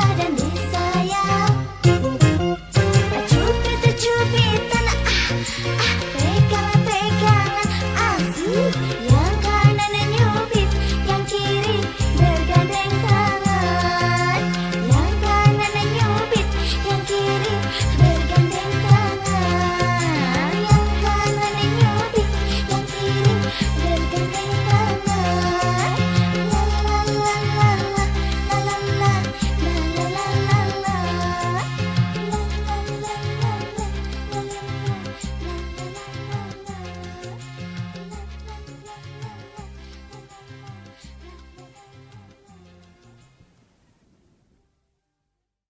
Adam.